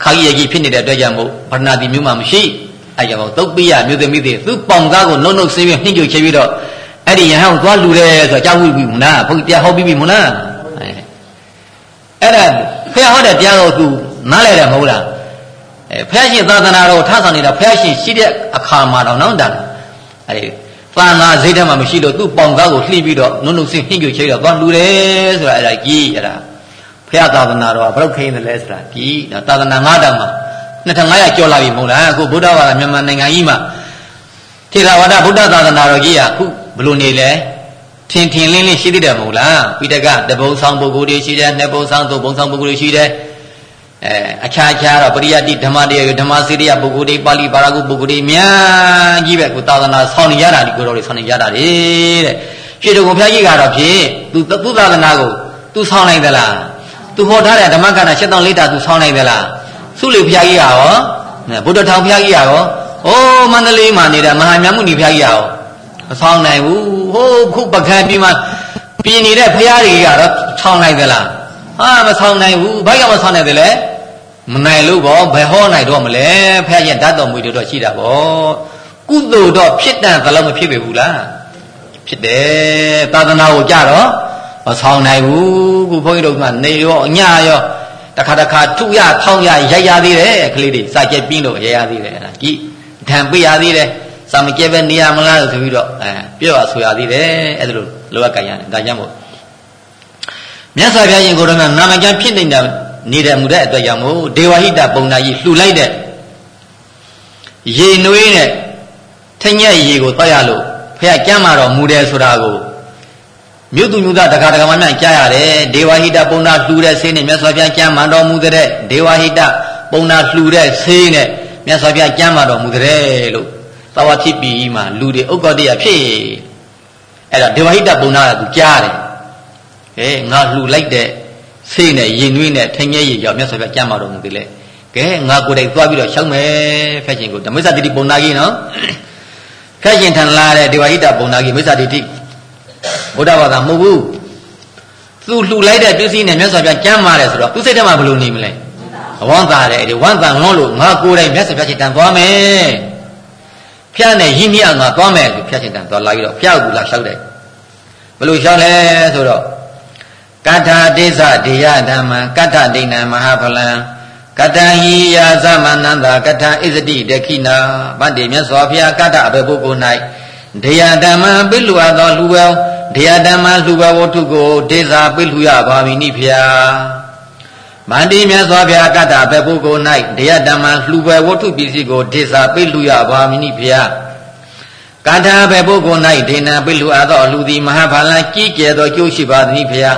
ခါကြီးရကြီးဖြစ်နေတဲ့အတွက်ကြောင့်မို့ဗဏ္ဏတိမျိုးမှမရှိအဲကြောင့်သုတ်ပိယမျိုးသမီးတွေသူ့ပေါင်ကားကိုနှုတ်နှုတ်ဆေးပြီးဟင်းကျူချပြီးတော့အဲ့ဒီယဟန်ကိုသွားလူတယ်ဆိုတော့ကြားဝိပြီမလားဘုရားဟောပြီးပြီမလားအဲ့ဒါဖះဟောတဲ့တရားတော်သူနားလဲတယ်မဟုတ်လား အဲဖះရှင်သာသနာတော်ထားဆောင်နေတာဖះရှင်ရှိတဲ့အခါမှာတော့နော်တာအဲဒီသာငါစိတ်ထဲမှာမရှိလို့သူ့ပေါင်ကားကိုလှိပြီးတော့နုံနုံစင်းဟင်းကြွချိတော့သွားလူတယ်ဆိုတာအဲ့ဒါကြီးအဲ့ဒါဖះသာသနာတော်ကဘယ်လောက်ခိင်းတယ်လဲဆိုတာကြီးနော်သာသနာ၅တောင်မှာ2500ကျော်လာပြီမဟုတ်လားအခုဗုဒ္ဓဘာသာမြန်မာနိုင်ငံကြီးမှာထေရဝါဒဗုဒ္ဓသာသနာတော်ကြီးကအခုဘယ်လိုနေလဲထင်ထင်လင်းလင်းရှိသေးတယ်မဟုတ်လားပိဋကတပုံဆောင်ပုဂ္ဂိုလ်တွေရှိတယ်နှစ်ပုံဆောင်သုံးပုံဆောင်ပုဂ္ဂိုလ်တွေရှိတယ် အဲအခြားခြားတော့ပရိယတိဓမ္မတရားဓမ္မစေရိယပုဂ္ဂိုလ်တွေပါဠိပါရဂုပုဂ္ဂိုလ်တွေအများကြီးပဲကိုသာသနာဆောင်နေရတာဒီကိုတော်တွေဆောင်နေရတာလေတဲ့ဖြည့်တော်ဘုရားကြီးကတော့ဖြင့်သူသူသာသနာကိုသူဆောင်နိုင်သလားသူဟောထားတဲ့ဓမ္မကဏ္ဍရှစ်တောင်းလေးတာသူဆောင်နိုင်သလားသုလေဘုရားကြီးကရောဗုဒ္ဓထောင်ဘုရားကြီးကရောအိုးမန္တလေးမှာနေတဲ့မဟာမြတ်မုနီဘုရားကြီးကရောမဆောင်နိုင်ဘူးဟိုးခုပကံပြီးမှပြင်နေတဲ့ဘုရားတွေကတော့ဆောင်းနိုင်သလားဟာမဆောင်နိုင်ဘူးဘာကြောင့်မဆောင်နိုင်တယ်လဲ မနိုင်လို့ဗောဘယ်ဟောနိုင်တော့မလဲဖះရဲ့ဓာတ်တော်မူတွေတော့ရှိတာဗောကုသိုလ်တော့ဖြစ်တန်သလောက်မဖြစ်ပေဘူးလားဖြစ်တယ်သာသနာကိုကြတော့မဆောင်နိုင်ဘူးခုဘုန်းကြီးတို့ကနေရောအညရောတခါတခါထုရထောင်းရရိုက်ရသေးတယ်ကလေးတွေစာကျက်ပြင်းလို့ရိုက်ရသေးတယ်အဲ့ဒါကြည့်ဓာန်ပေးရသေးတယ်စာမကျက်ပဲနေရမလားဆိုပြီးတော့အဲပြောရဆိုရသေးတယ်အဲ့ဒါလိုလောကကြရတယ်ဒါကြောင့်မို့မြတ်စွာဘုရားရှင်ကိုယ်တော်ကနာမကျမ်းဖြစ်နေတာ နေတဲ့မူတဲ့အတွက်ကြောင့်မို့ဒေဝဟိတပုံနာကြီးလှူလိုက်တဲ့ရေနွေးနဲ့ထညက်ရေကိုတောက်ရလို့ဖះကျမ်းမာတော်မူတယ်ဆိုတာကိုမြို့သူမြို့သားတခါတခါမှများကြားရတယ်ဒေဝဟိတပုံနာလှူတဲ့ဆေးနဲ့မြတ်စွာဘုရားကျမ်းမာတော်မူတဲ့ဒေဝဟိတပုံနာလှူတဲ့ဆေးနဲ့မြတ်စွာဘုရားကျမ်းမာတော်မူတဲ့လို့သဝတိပီကြီးမှာလူတွေဥက္ကဋ္ဌရဖြစ်အဲ့တော့ဒေဝဟိတပုံနာကသူကြားတယ်ကဲငါလှူလိုက်တဲ့ စိတ်နဲ့ရင်နှွေးနဲ့ထင်ငဲရည်ကြောင့်မြတ်စွာဘုရားကြမ်းပါတော်မူသေးလေကဲငါကိုယ်တိုင်သွားပြီးတော့ရှောက်မယ်ဖက်ရှင်ကိုဓမ္မစတိတိပုံနာကြီးနော်ဖက်ရှင်ထန်လာတဲ့ဒေဝဟိတပုံနာကြီးမစ္ဆတိတိဘုရားဘာသာမဟုတ်ဘူးသူလှူလိုက်တဲ့ပစ္စည်းနဲ့မြတ်စွာဘုရားကြမ်းမာတယ်ဆိုတော့သူစိတ်ထဲမှာဘယ်လိုနေမလဲဝမ်းသာတယ်ဒီဝမ်းသာငေါလို့ငါကိုယ်တိုင်မြတ်စွာဘုရားရှင်တန်သွားမယ်ဖျားနဲ့ရင်းမြငါသွားမယ်ဖျားရှင်တန်သွားလာပြီးတော့ဖျားကူလာလျှောက်တယ်ဘယ်လိုလျှောက်လဲဆိုတော့ ကထာတိသဒေယဓမ္မကထဒိဏမဟာဖလံကတံဟိယာသမန္နန္တာကထဣဇတိဒခိနာဗတ္တိမြတ်စွာဘုရားကထအဘေပုဂ္ဂိုလ်၌ဒေယဓမ္မပိလူအပ်သောလူပဲဒေယဓမ္မလူပဲဝတ္ထုကိုဒေဇာပိလူရပါမည်နိဖျာမန္တိမြတ်စွာဘုရားကတ္တဘေပုဂ္ဂိုလ်၌ဒေယဓမ္မလူပဲဝတ္ထုပစ္စည်းကိုဒေဇာပိလူရပါမည်နိဖျာကာထာဘေပုဂ္ဂိုလ်၌ဒေနပိလူအပ်သောလူသည်မဟာဖလံကြီးကျယ်သောကျိုးရှိပါသည်ဖျာ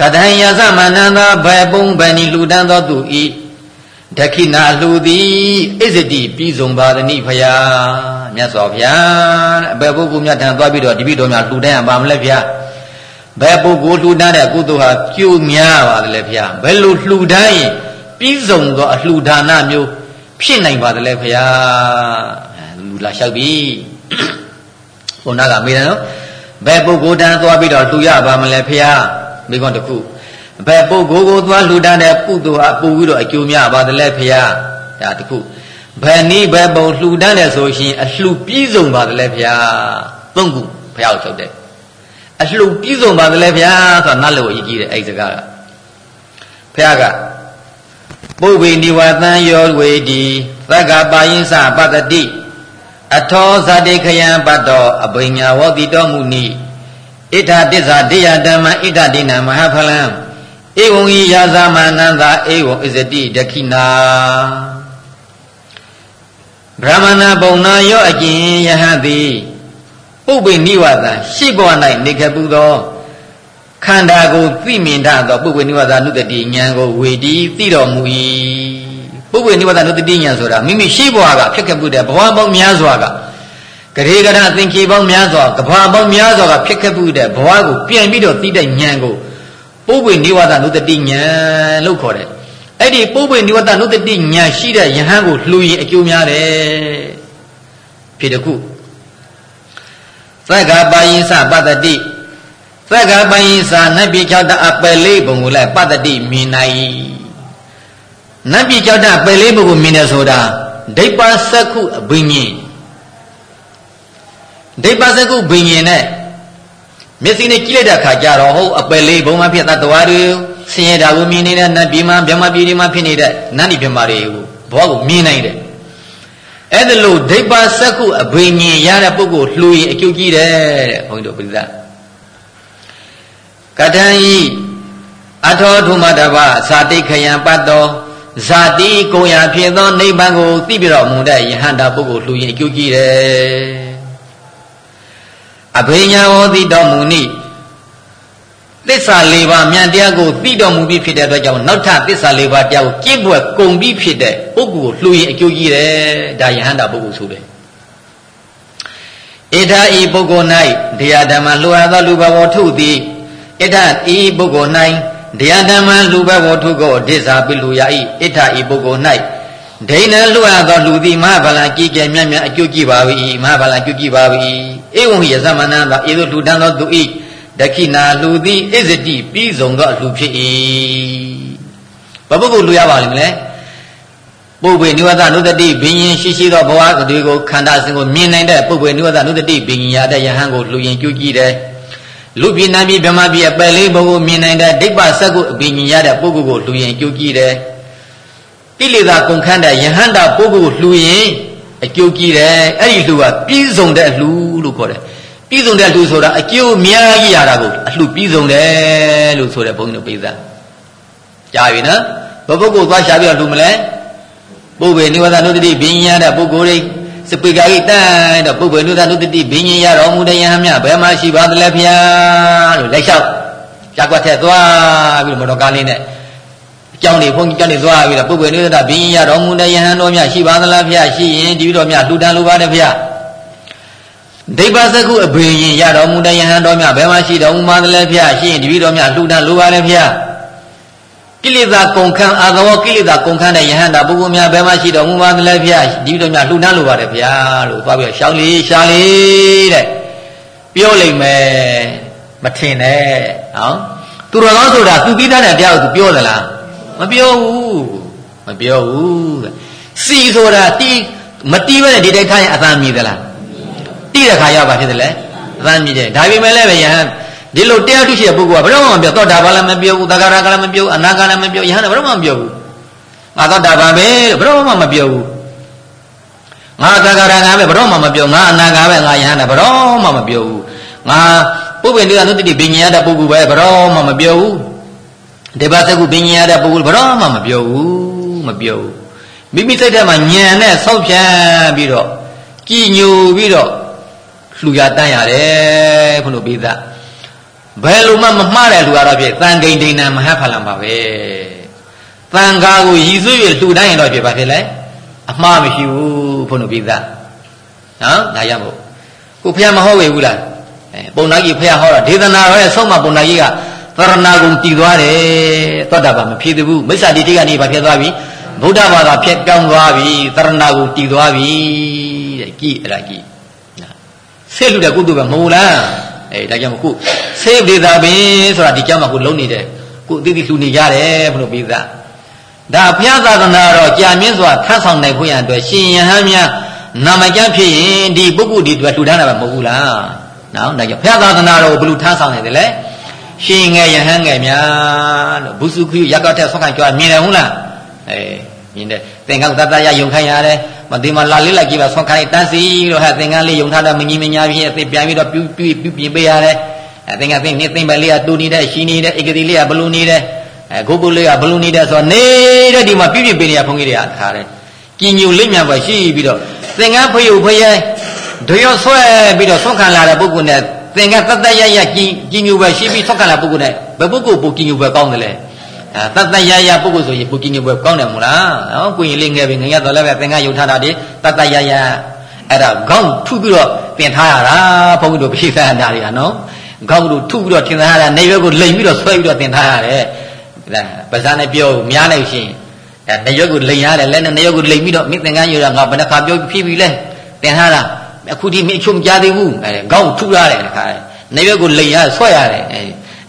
ကတံယသမနန္တာဘယ်ပုံဘယ်နီလူတန်းသောသူဤဒခိနာလူသည်ဣဇတိပြီးဆုံးပါသည်ဖယားမြတ်စွာဘုရားအဘယ်ပုဂ္ဂိုလ်မြတ်ထံသွားပြီးတော့တပိတော်များလှူဒန်းရပါမလဲဗျာဘယ်ပုဂ္ဂိုလ်လှူဒန်းတဲ့ကုသိုလ်ဟာကျိုးများပါလေဗျာဘယ်လိုလှူဒန်းရင်ပြီးဆုံးသောအလှူဒါနမျိုးဖြစ်နိုင်ပါသလဲဖရာလူလာလျှောက်ပြီဘုန်းနာကမေးတယ်နော်ဘယ်ပုဂ္ဂိုလ်တန်းသွားပြီးတော့လှူရပါမလဲဖရာ မိခွန်းတစ်ခုဘယ်ပုဂ္ဂိုလ်ကိုသွားလှူတန်းတဲ့ပုဂ္ဂိုလ်ဟာပို့ပြီးတော့အကျိုးများပါသလဲဖရာဒါတစ်ခုဘယ်နည်းဘယ်ပုံလှူတန်းတယ်ဆိုရှင်အလှပြည့်စုံပါသလဲဖရာသုံးခုဖရာကိုချုပ်တယ်အလှပြည့်စုံပါသလဲဖရာဆိုတာနတ်လို့အရေးကြီးတယ်အဲ့ဒီစကားကဖရာကပုဗ္ဗေနိဝသံယောဝေတိသက္ကပါယင်းစပတ္တိအထောဇတိခယံပတ္တောအဘိညာဝတိတော်မူနိ ဣဋ္ဌတစ္ဆာတေယဓမ္မဣဋ္ဌဒိဏမဟာဖလံဧဝံဤယာသမနန္တာဧဝံဣဇတိဒခိနာဗြဟ္မဏဘုံနာရောအကျင်ယဟတိပုပ္ပိနိဝသံရှိဘဝ၌နေခဲ့ပူသောခန္ဓာကိုသိမြင်တတ်သောပုပ္ပိနိဝသနုတတိဉာဏ်ကိုဝေတီသိတော်မူ၏ပုပ္ပိနိဝသနုတတိဉာဏ်ဆိုတာမိမိရှိဘဝကဖြစ်ခဲ့ပူတဲ့ဘဝပေါင်းများစွာက ကရေကရသင်္ခေပေါင်းများစွာကဘာပေါင်းများစွာကဖြစ်ခဲ့ပူတဲ့ဘဝကိုပြန်ပြီးတော့သိတဲ့ဉာဏ်ကိုပုပ္ပိနိဝသနုတတိဉာဏ်လို့ခေါ်တယ်အဲ့ဒီပုပ္ပိနိဝတ္တနုတတိညာရှိတဲ့ယဟန်ကိုလှူရင်အကျိုးများတယ်ဖြစ်တခုသက္ကပါယိသပတ္တိသက္ကပါယိသနတ်ပြည်ကြောက်တဲ့အပယ်လေးပုံကိုလည်းပတ္တိမြင်နိုင်နတ်ပြည်ကြောက်တဲ့အပယ်လေးပုံကိုမြင်တယ်ဆိုတာဒိဋ္ဌာစက္ခုအဘိညာဉ် ဒိဋ္ဌာစက္ခုဘိညာဉ်နဲ့မျက်စိနဲ့ကြည့်လိုက်တဲ့အခါကျတော့ဟုတ်အပယ်လေးဘုံမှာဖြစ်တဲ့တဝါတွေဆင်းရဲတာကိုမြင်နေတဲ့နတ်ပြည်မှာဗြဟ္မပြည်တွေမှာဖြစ်နေတဲ့နတ်ဒီဗြဟ္မာတွေကိုဘောကိုမြင်နိုင်တယ်အဲ့ဒါလို့ဒိဋ္ဌာစက္ခုအဘိညာဉ်ရတဲ့ပုဂ္ဂိုလ်လှူရင်အကျိုးကြီးတယ်တဲ့ဘုန်းကြီးတို့ပြိဿကတံဤအထောထုမတဘဇာတိခယံပတ်တော်ဇာတိကိုရာဖြစ်သောနိဗ္ဗာန်ကိုသိပြတော်မူတဲ့ယဟန္တာပုဂ္ဂိုလ်လှူရင်အကျိုးကြီးတယ် အဘိညာဝောတိတော်မူနိသစ္စာ၄ပါးမြန်တရားကိုသိတော်မူပြီးဖြစ်တဲ့အတွက်ကြောင့်နောက်ထပ်သစ္စာ၄ပါးတရားကိုကျင့်ပွဲကုံပြီးဖြစ်တဲ့ပုဂ္ဂိုလ်ကိုလှူရင်အကျိုးကြီးတယ်ဒါယဟန္တာပုဂ္ဂိုလ်ဆိုတယ်ဣထာဤပုဂ္ဂိုလ်၌တရားဓမ္မလှူအပ်သောလူဘဝထုသည်ဣထဤပုဂ္ဂိုလ်၌တရားဓမ္မလူဘဝထုကိုဒိသပိလူရ၏ဣထဤပုဂ္ဂိုလ်၌ဒိဏလှူအပ်သောလူသည်မဟာဗလံကြည်ကြဲမြတ်မြတ်အကျိုးကြည့်ပါ၏မဟာဗလံကျိုးကြည့်ပါ၏ ဧဝံဟိယသမဏံသောဧသို့လှူဒန်းသောသူ၏ဒခိနာလူသည်ဣဇတိပြီးဆုံးသောအလှဖြစ်၏ဘပုဂ္ဂိုလ်လူရပါလိမ့်မလဲပုပ္ပေနိဝသနုတတိဘင်ရင်ရှိရှိသောဘဝတွေကိုခန္ဓာစဉ်ကိုမြင်နိုင်တဲ့ပုပ္ပေနိဝသနုတတိဘင်ရင်ရတဲ့ယဟန်ကိုလူရင်ကြွကြည့်တယ်လူပြည်နာပြည်ဗမာပြည်အပယ်လေးဘုံကိုမြင်နိုင်တဲ့ဒိဋ္ဌစက်ကိုအဘင်ရင်ရတဲ့ပုဂ္ဂိုလ်ကိုလူရင်ကြွကြည့်တယ်ကိလေသာကုန်ခန်းတဲ့ယဟန္တာပုဂ္ဂိုလ်လှူရင် အကျိုးကြီးတယ်အဲ့ဒီလှူကပြီးဆုံးတဲ့လှူလို့ခေါ်တယ်ပြည်စုံတဲ့လူဆိုတာအကျိုးအများကြီးရတာကိုအလှပြည်စုံတယ်လို့ဆိုတဲ့ဘုန်းကြီးတို့ပိဿကြားပြီနော်ဘပုဂ္ဂိုလ်သွားရှာပြီးတော့လူမလဲပုဗ္ဗေနိဝသနုတ္တိဘိညာတဲ့ပုဂ္ဂိုလ်တွေစပိကာကြီးတန်းတော့ပုဗ္ဗေနိဝသနုတ္တိဘိညာရတော်မူတဲ့ယဟမြဘယ်မှာရှိပါသလဲဖျားလို့လက်လျှောက်ကြွက်ထက်သွားပြီးတော့မတော်ကားလေးနဲ့ အကြောင်းတွေဘုန်းကြီးကြောင်းတွေသွားပြီးတော့ပုဗ္ဗေနိဝသဘိညာရတော်မူတဲ့ယဟန်တော်မြရှိပါသလားဖျားရှိရင်ဒီလိုတော်မြလှူဒန်းလိုပါတယ်ဖျားဒိဗ္ဗစကုအဘိရင်ရတော်မူတဲ့ယဟန်တော်မြဘယ်မှာရှိတော်မူပါသလဲဖျားရှိရင်တပည့်တော်မြလှူဒန်းလိုပါလေဖျားကိလေသာကုန်ခန်းအာသဝကိလေသာကုန်ခန်းတဲ့ယဟန်တာပုဂ္ဂိုလ်များဘယ်မှာရှိတော်မူပါသလဲဖျားတပည့်တော်မြလှူဒန်းလိုပါတယ်ဖျားလို့သွားပြီးရှောင်းလေးရှားလေးတဲ့ပြောလိမ့်မယ်မထင်နဲ့ဟောသူတော်ကောင်းဆိုတာသူပြီးသားတဲ့တရားကိုသူပြောသလား မပြောဘူးမပြောဘူးစီဆိုတာတီးမတီးပဲဒီတိုက်ထားရင်အသာမြည်သလားတိတဲ့ခါရောက်ပါဖြစ်တယ်လေအသမ်းမြည်တယ်ဒါပေမဲ့လည်းပဲယဟန်ဒီလိုတရားထုရှိတဲ့ပုဂ္ဂိုလ်ကဘယ်တော့မှမပြောသောတာပန်လည်းမပြောဘူးသဂရကလည်းမပြောဘူးအနာကလည်းမပြောယဟန်ကဘယ်တော့မှမပြောဘူးငါသောတာပန်ပဲလို့ဘယ်တော့မှမပြောဘူးငါသဂရကပဲဘယ်တော့မှမပြောငါအနာကပဲငါယဟန်ကဘယ်တော့မှမပြောဘူးငါပုပ္ပေတိကနုတ္တိပညာရတဲ့ပုဂ္ဂိုလ်ပဲဘယ်တော့မှမပြောဘူး ဒေဘသကုပညာရတဲ့ပုဂ္ဂိုလ်ဘယ်တော့မှမပြောဘူးမပြောဘူးမိမိစိတ်ထဲမှာညံနဲ့ဆောက်ပြန်ပြီးတော့ကြည်ညိုပြီးတော့လှူရတန်းရတယ်ဘုလို့ပိသဘယ်လိုမှမမှားတဲ့လူကတော့ဖြစ်သံဂိန်ဒိဏမဟာဖလံပါပဲသံဃာကိုရည်စွဲရလှူတိုင်းရင်တော့ဖြစ်ပါဖြစ်လဲအမှားမရှိဘူးဘုလို့ပိသနော်ဒါရမို့ကိုဖះမဟုတ်ဝေဘူးလားအဲပုံနာကြီးဖះဟောတာဒေသနာရောရဲ့ဆုံးမပုံနာကြီးက သရဏဂုံတည်သွားတယ်သောတာပန်မဖြစ်သေးဘူးမိစ္ဆာတိတိကနေဘာဖြစ်သွားပြီသဗုဒ္ဓဘာသာဖြစ်ပြောင်းသွားပြီတရဏကိုတည်သွားပြီတဲ့ကြည်အဲ့ဒါကြည်ဆေးလူတဲ့ကုသိုလ်ပဲမဟုတ်လားအဲဒါကြောင့်ခုဆေးဒေသာပင်ဆိုတာဒီကြောင့်မှခုလုံးနေတဲ့ခုအတိအကျလှူနေရတယ်ဘုလို့ပြီးသားဒါဘုရားသာသနာတော်ကြာမြင့်စွာထမ်းဆောင်နိုင်ဖို့ရန်အတွက်ရှင်ယဟန်များနာမကျမ်းဖြစ်ရင်ဒီပုဂ္ဂိုလ်ဒီအတွက်လှူဒါန်းတာပဲမဟုတ်ဘူးလားနော်ဒါကြောင့်ဘုရားသာသနာတော်ကိုဘယ်လိုထမ်းဆောင်နိုင်တယ်လဲ ရှင်ငယ်ယဟန်ငယ်များလို့ဘုစုခရရက်ကတဲ့ဆောက်ခံကြွားမြင်တယ်ဟုတ်လားအဲမြင်တယ်သင်္ကန်းတတရယုံခိုင်းရတယ်မဒီမှာလာလေးလိုက်ကြည့်ပါဆောက်ခိုင်းတန်းစီလို့ဟာသင်္ကန်းလေးယုံထားတာမကြီးမညာဖြစ်အသိပြန်ပြီးတော့ပြူပြူပြူပြင်ပေးရတယ်အဲသင်္ကန်းသင်နှစ်သိမ့်ပဲလေးကတူနေတဲ့ရှိနေတဲ့ဧကတိလေးကဘလူနေတဲ့အဲဂုတ်ပုလေးကဘလူနေတဲ့ဆိုတော့နေတဲ့ဒီမှာပြူပြင်ပေးနေရဘုန်းကြီးတွေကတခါတယ်ကြည်ညိုလိမ့်မြန်ပါရှိပြီးတော့သင်္ကန်းဖယုတ်ဖယဲဒွေရဆွဲပြီးတော့ဆွန့်ခံလာတဲ့ပုဂ္ဂိုလ်နဲ့ သင်္ကန်းတတရရကြည်ကြည်ညိုပဲရှိပြီးဆွန့်ခံလာပုဂ္ဂိုလ်နဲ့ဘယ်ပုဂ္ဂိုလ်ပိုကြည်ညိုပဲကောင်းတယ်လဲအဲတတရရပုဂ္ဂိုလ်ဆိုရင်ပူကြည်ညိုပွဲကောင်းတယ်မို့လားနော်ကိုရင်လေးငယ်ပြီငယ်ရတော့လည်းပဲသင်္ကန်းယုံထားတာဒီတတရရအဲ့ဒါခေါင်းထုပြီးတော့ပြင်ထားရတာဘုန်းကြီးတို့ပြိဿအနာတွေကနော်ခေါင်းတို့ထုပြီးတော့ထင်ထားရတာနေရွက်ကိုလိမ်ပြီးတော့ဆွဲပြီးတော့တင်ထားရတယ်ဒါပါဇာနဲ့ပြောများနေရှင်အဲနေရွက်ကိုလိမ်ရတယ်လက်နဲ့နေရွက်ကိုလိမ်ပြီးတော့မိသင်္ကန်းယူတာငါဘယ်နှခါပြောဖြစ်ပြီလဲတင်ထားတာ အခုဒီမိအချုံမကြသေးဘူးအဲခေါင်းထုရတယ်တခါနေရွက်ကိုလိမ်ရဆွဲရတယ်အဲ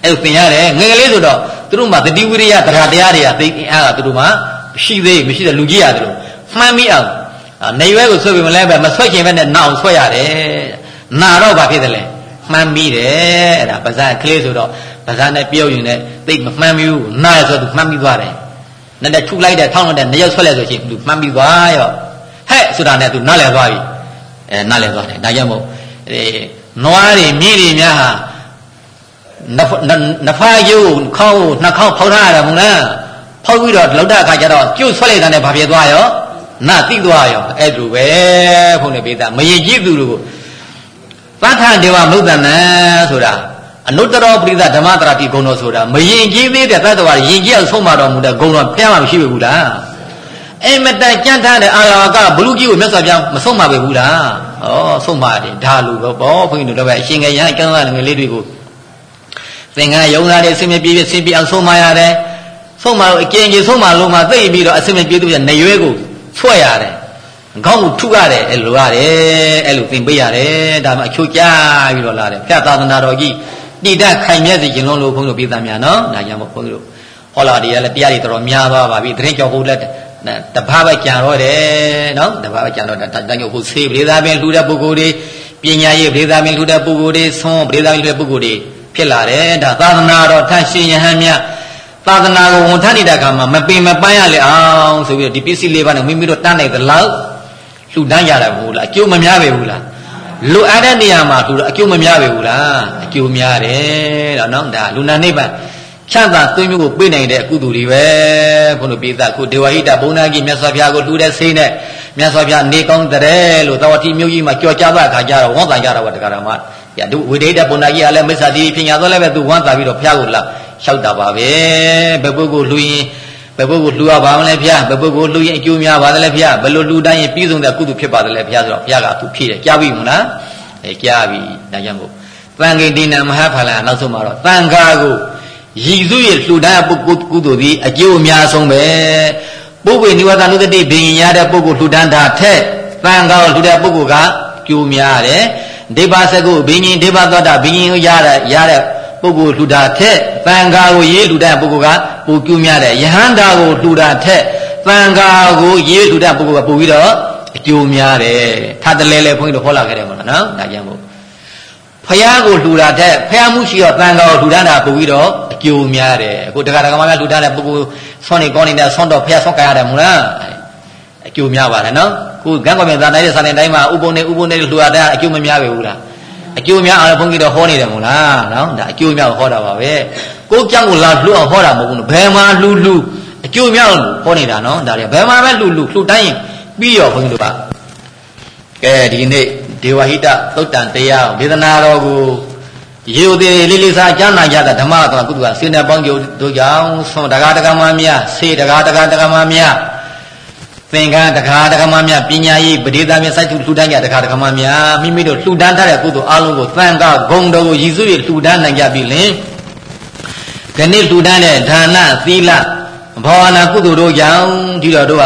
အဲ့လိုသင်ရတယ်ငယ်ကလေးဆိုတော့သူတို့မှာတတိဝိရိယတရားတရားတွေကသိအင်အားကသူတို့မှာရှိသေးမရှိတဲ့လူကြီးရတယ်လို့မှန်းမိအောင်နေရွယ်ကိုဆွဲပြီးမလဲပဲမဆွဲချင်ပဲနဲ့နာအောင်ဆွဲရတယ်နာတော့ဘာဖြစ်တယ်လဲမှန်းမိတယ်အဲ့ဒါပါဇက်ကလေးဆိုတော့ပါဇက်နဲ့ပြုတ်ရင်လည်းသိမမှန်းမိဘူးနာရဆိုသူမှန်းမိသွားတယ်နဲ့နဲ့ထုလိုက်တဲ့ထောင်းလိုက်တဲ့နေရွယ်ဆွဲလိုက်ဆိုရှင်သူမှန်းမိသွားရောဟဲ့ဆိုတာနဲ့သူနားလည်သွားပြီ အဲနားလည်သွားတယ်ဒါကြောင့်မို့အဲနွားတွေမြည်တွေများဟာနဖားရုပ်ခေါင်းနှာခေါင်းဖောက်ထားရတယ်မဟုတ်လားဖောက်ပြီးတော့လောက်တဲ့အခါကျတော့ကျုပ်ဆွဲလိုက်တဲ့ဘာဖြစ်သွားရောနာသိသွားရောအဲ့လိုပဲဖုန်းနေပေးတာမရင်ကြည့်သူတို့သတ္ထဒေဝမုဒ္ဒနာဆိုတာအနုတ္တရောပရိသဓမ္မတရာတိဂုဏတော်ဆိုတာမရင်ကြည့်သေးတဲ့သတ္တဝါရင်ကြည့်အောင်ဆုံးမတော်မူတဲ့ဂုဏတော်ဖျားမှမရှိဘူးလား အိမ်မတန်ကြမ်းထားတဲ့အာလာကဘလူကြီးကိုမြတ်စွာဘုရားမဆုံးမပဲဘူးလားဩဆုံးပါတယ်ဒါလူတော့ဘောဘုန်းကြီးတို့လည်းပဲအရှင်ကရဟန်းကျမ်းစာငယ်လေးတွေကိုသင်္ကန်းယုံသားတွေအစင်မပြေဖြစ်ဆင်ပြေအောင်ဆုံးမရတယ်ဆုံးမလို့အကျဉ်းကြီးဆုံးမလို့မှသိပြီးတော့အစင်မပြေသူပြနေရွဲကိုဆွဲ့ရတယ်ခေါင်းကိုထုရတယ်အဲ့လိုရတယ်အဲ့လိုသင်ပေးရတယ်ဒါမှအချိုးကြပြီးတော့လာတယ်ဖျက်သာသနာတော်ကြီးတိတခိုင်မြဲစီခြင်းလုံးလို့ဘုန်းကြီးတို့ပြည်သားများနော်ဒါကြောင့်မို့ဘုန်းကြီးတို့ဟောလာတွေကလည်းတရားတွေတော်တော်များသွားပါပြီတရင်ကြောက်ဟုတ်လက် တပားပဲကြံတော့တယ်နော်တပားပဲကြံတော့တာတန်ကြောက်ဟုတ်ဆေးပရိသတ်ပင်လှူတဲ့ပုဂ္ဂိုလ်တွေပညာရေးပရိသတ်ပင်လှူတဲ့ပုဂ္ဂိုလ်တွေဆွမ်းပရိသတ်ပင်လှူတဲ့ပုဂ္ဂိုလ်တွေဖြစ်လာတယ်ဒါသာသနာတော်ထန့်ရှင်ယဟန်မြတ်သာသနာကိုဝန်ထမ်းနေတဲ့အခါမှာမပင်မပန်းရလေအောင်ဆိုပြီးတော့ဒီပစ္စည်းလေးပါးနဲ့မိမိတို့တန်းနိုင်သလောက်လှူဒန်းရတာဘူးလားအကျိုးမများပဲဘူးလားလူအပ်တဲ့နေရာမှာလှူတော့အကျိုးမများပဲဘူးလားအကျိုးများတယ်တော့နော်ဒါလူနာနိဗ္ဗာန် ချမ်းသာသွေးမျိုးကိုပေးနိုင်တဲ့အကုသိုလ်တွေပဲဘုန်းတော်ပိသခုဒေဝဟိတဘုံနာကြီးမြတ်စွာဘုရားကိုလှူတဲ့စိတ်နဲ့မြတ်စွာဘုရားနေကောင်းတဲ့လို့သောတိမျိုးကြီးမှာကြော်ကြတဲ့အခါကျတော့ဝမ်းသာကြတော့ဗောတရားတော်မှာရသူဝိဒိတဘုံနာကြီးကလည်းမစ္ဆာတိပညာတော့လည်းပဲသူဝမ်းသာပြီးတော့ဘုရားကိုလာလျှောက်တာပါပဲဘယ်ပုဂ္ဂိုလ်လှူရင်ဘယ်ပုဂ္ဂိုလ်လှူရပါမလဲဘုရားဘယ်ပုဂ္ဂိုလ်လှူရင်အကျိုးများပါသလဲဘုရားဘယ်လိုလှူတိုင်းရင်ပြည့်စုံတဲ့ကုသိုလ်ဖြစ်ပါသလဲဘုရားဆိုတော့ဘုရားကသူဖြည့်တယ်ကြားပြီမလားအဲကြားပြီဒါကြောင့်မို့သံဃိတိနမဟာဖလာနောက်ဆုံးမှာတော့သံဃာကို ရည်စုရလှူဒန်းပုဂ္ဂိုလ်ကုသိုလ်သည်အကျိုးအများဆုံးပဲပုဗ္ဗေနိဝသနုတတိဘိညာရတဲ့ပုဂ္ဂိုလ်လှူဒန်းတာထက်သံဃာကိုလှူတဲ့ပုဂ္ဂိုလ်ကကျိုးများတယ်ဒေဘစကုဘိညာဉ်ဒေဘသောတာဘိညာဉ်ကိုရတဲ့ရတဲ့ပုဂ္ဂိုလ်လှူတာထက်သံဃာကိုရေးလှူတဲ့ပုဂ္ဂိုလ်ကပိုကျူးများတယ်ယဟန္တာကိုလှူတာထက်သံဃာကိုရေးလှူတဲ့ပုဂ္ဂိုလ်ကပိုပြီးတော့အကျိုးများတယ်ထပ်တလဲလဲခွင်းတို့ဟောလာခဲ့တယ်မလားနော်ဒါကြောင့်မို့ ဖះကိုလှူတာတဲ့ဖះမှုရှိတော့တန်တော်လှူတာပို့ပြီးတော့အကျိုးများတယ်အခုတက္ကရာကမများလှူတာတဲ့ပုဂ္ဂိုလ်ဆွမ်းနေကောင်းနေတဲ့ဆွမ်းတော်ဖះဆွမ်းကြရတယ်မဟုတ်လားအကျိုးများပါတယ်နော်ခုကံကောင်းမြန်သာနိုင်တဲ့စာနေတိုင်းမှာဥပုံနေဥပုံနေလှူရတဲ့အကျိုးမများပဲဘူးလားအကျိုးများအောင်ဘုန်းကြီးတော့ဟောနေတယ်မဟုတ်လားနော်ဒါအကျိုးများဟောတာပါပဲကိုကြောင့်ကိုလာလှူအောင်ဟောတာမဟုတ်ဘူးဘယ်မှာလှူလှူအကျိုးများဟောနေတာနော်ဒါတွေဘယ်မှာပဲလှူလှူလှူတိုင်းပြီးရောဘုန်းကြီးတို့ကကဲဒီနေ့ ဒေဝဟိတသုတ်တန်တရားဒေသနာတော်ကိုရေသေးလေးလေးစားကြားနာကြတာဓမ္မတော်ကုသကစေနပေါင်းကြတို့ကြောင့်ဆွန်တကားတကားမများစေတကားတကားတကားမများသင်္ကန်းတကားတကားမများပညာရေးပဒေသာမြတ်စိုက်သူလှူဒန်းကြတကားတကားမများမိမိတို့လှူဒန်းထားတဲ့ကုသိုလ်အလုံးကိုသံဃာဂုံတော်ကိုရည်စွရလှူဒန်းနိုင်ကြပြီလင်ခဏလှူဒန်းတဲ့ဒါနသီလဘာဝနာကုသိုလ်တို့ကြောင့်ဒီတော်တို့က